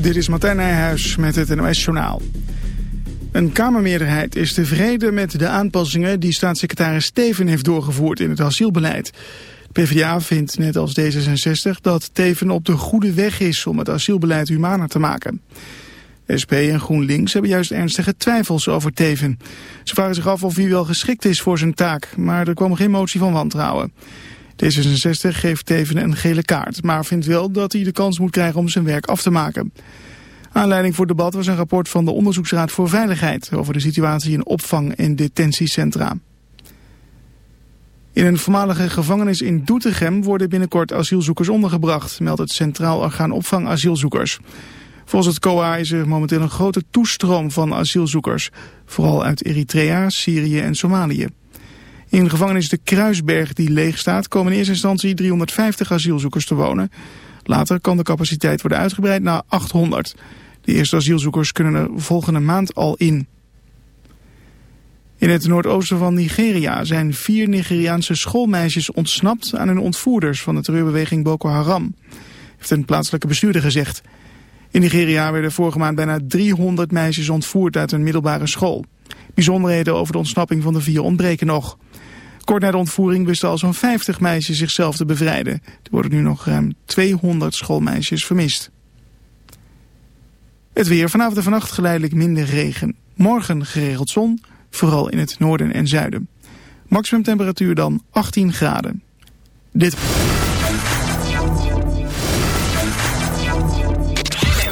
Dit is Martijn Nijhuis met het NOS-journaal. Een Kamermeerderheid is tevreden met de aanpassingen die staatssecretaris Steven heeft doorgevoerd in het asielbeleid. PvdA vindt, net als D66, dat Teven op de goede weg is om het asielbeleid humaner te maken. SP en GroenLinks hebben juist ernstige twijfels over Teven. Ze vragen zich af of hij wel geschikt is voor zijn taak, maar er kwam geen motie van wantrouwen. D66 geeft Teven een gele kaart, maar vindt wel dat hij de kans moet krijgen om zijn werk af te maken. Aanleiding voor het debat was een rapport van de Onderzoeksraad voor Veiligheid over de situatie in opvang- en detentiecentra. In een voormalige gevangenis in Doetinchem worden binnenkort asielzoekers ondergebracht, meldt het Centraal Orgaan Opvang Asielzoekers. Volgens het COA is er momenteel een grote toestroom van asielzoekers, vooral uit Eritrea, Syrië en Somalië. In gevangenis De Kruisberg, die leeg staat, komen in eerste instantie 350 asielzoekers te wonen. Later kan de capaciteit worden uitgebreid naar 800. De eerste asielzoekers kunnen er volgende maand al in. In het noordoosten van Nigeria zijn vier Nigeriaanse schoolmeisjes ontsnapt aan hun ontvoerders van de terreurbeweging Boko Haram, heeft een plaatselijke bestuurder gezegd. In Nigeria werden vorige maand bijna 300 meisjes ontvoerd uit een middelbare school. Bijzonderheden over de ontsnapping van de vier ontbreken nog. Kort na de ontvoering wisten al zo'n 50 meisjes zichzelf te bevrijden. Er worden nu nog ruim 200 schoolmeisjes vermist. Het weer vanavond en vannacht geleidelijk minder regen. Morgen geregeld zon, vooral in het noorden en zuiden. Maximum temperatuur dan 18 graden. Dit...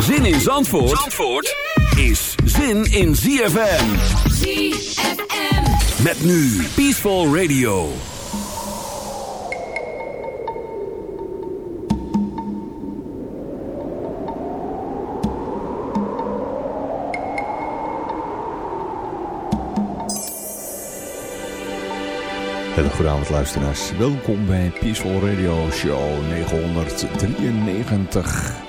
Zin in Zandvoort, Zandvoort is zin in ZFM. ZFM. Met nu Peaceful Radio. Hele goede luisteraars. Welkom bij Peaceful Radio Show 993.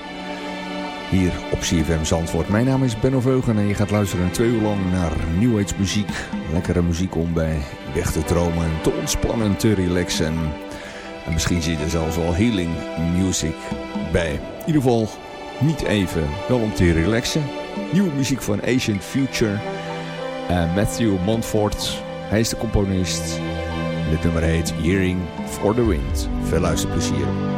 Hier op CFM Zandvoort. Mijn naam is Benno Veugen en je gaat luisteren twee uur lang naar New Age muziek. Lekkere muziek om bij weg te dromen, te ontspannen, te relaxen. En misschien zit er zelfs wel healing music bij. In ieder geval niet even, wel om te relaxen. Nieuwe muziek van Ancient Future. Matthew Montfort, hij is de componist. Dit nummer heet Hearing for the Wind. Veel luisterplezier.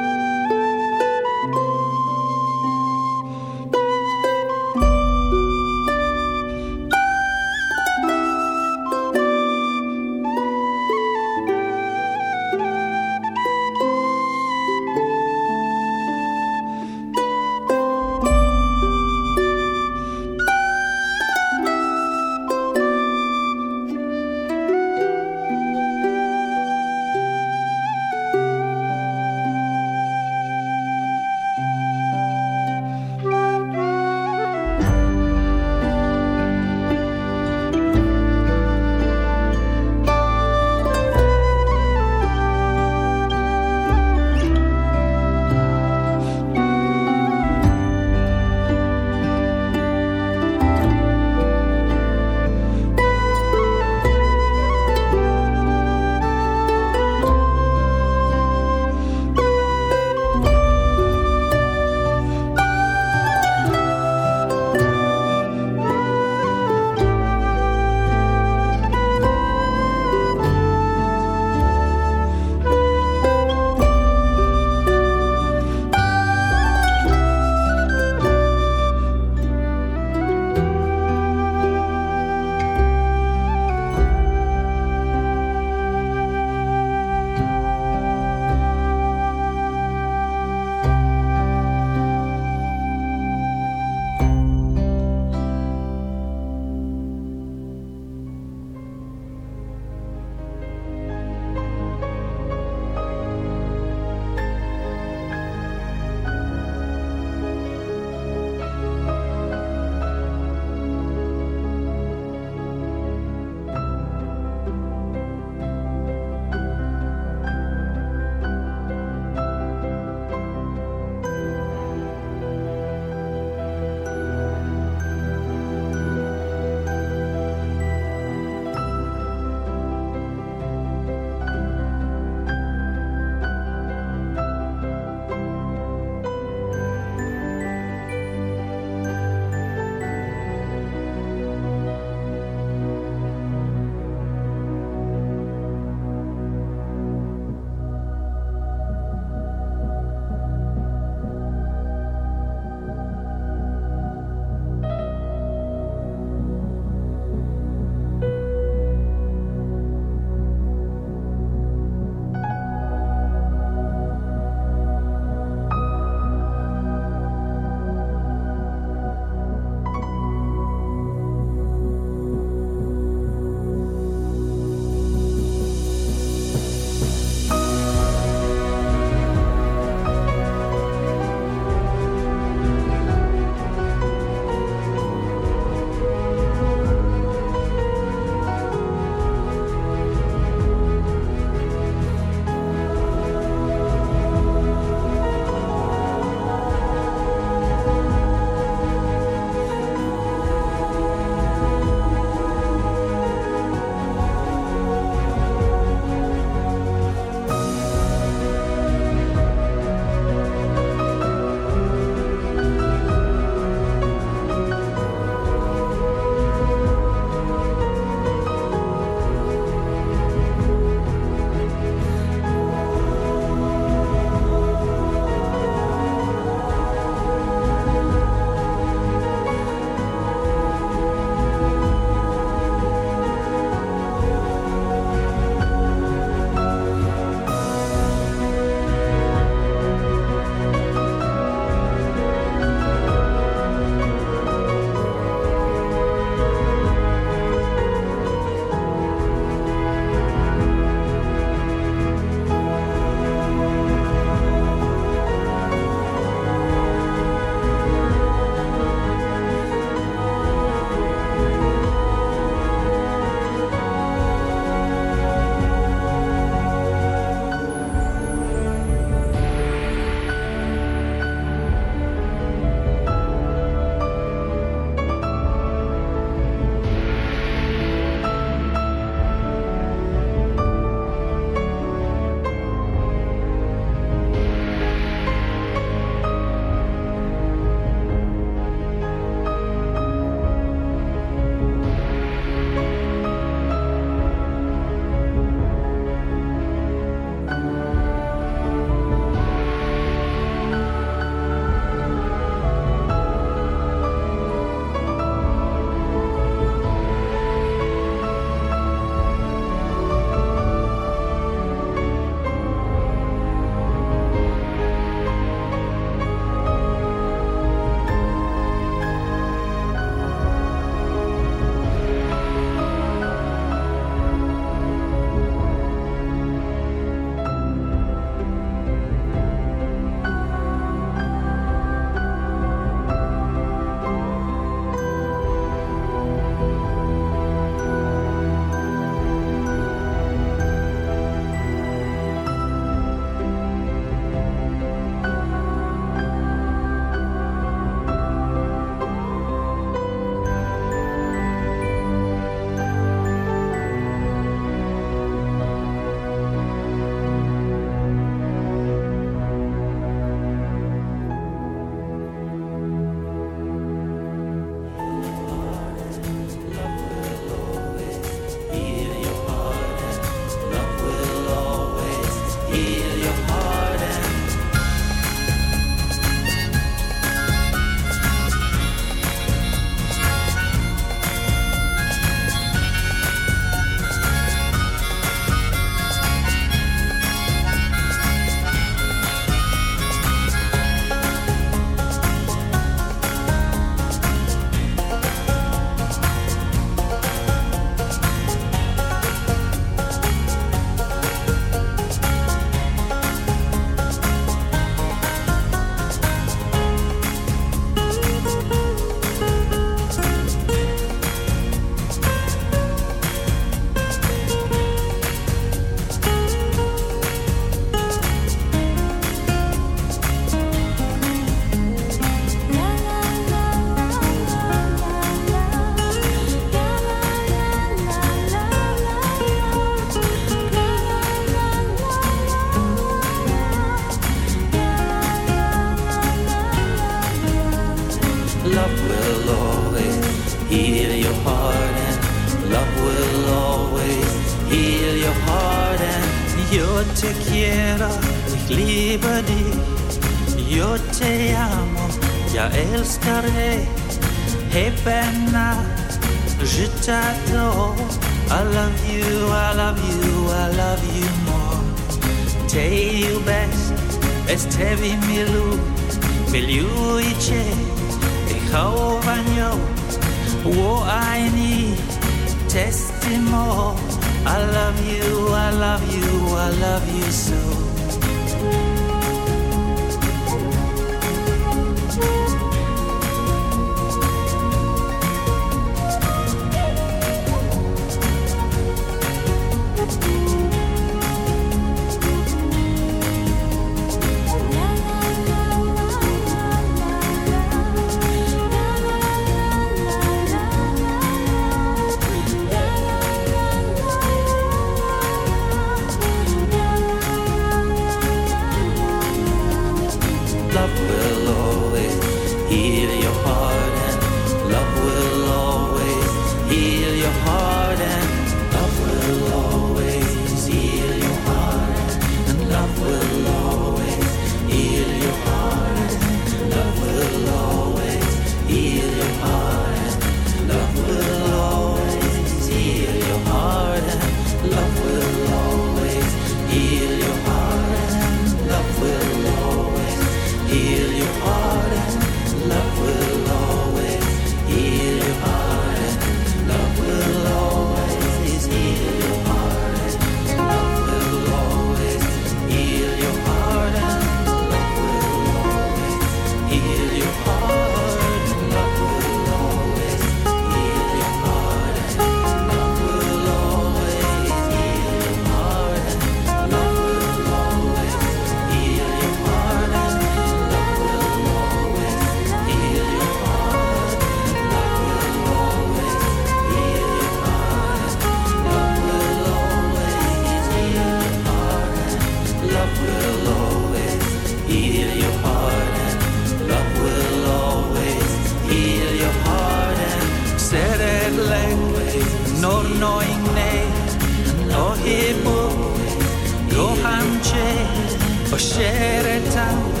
scegliere tanto,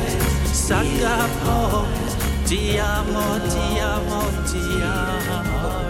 sagapo, oh, ti amo, ti amo, ti amo.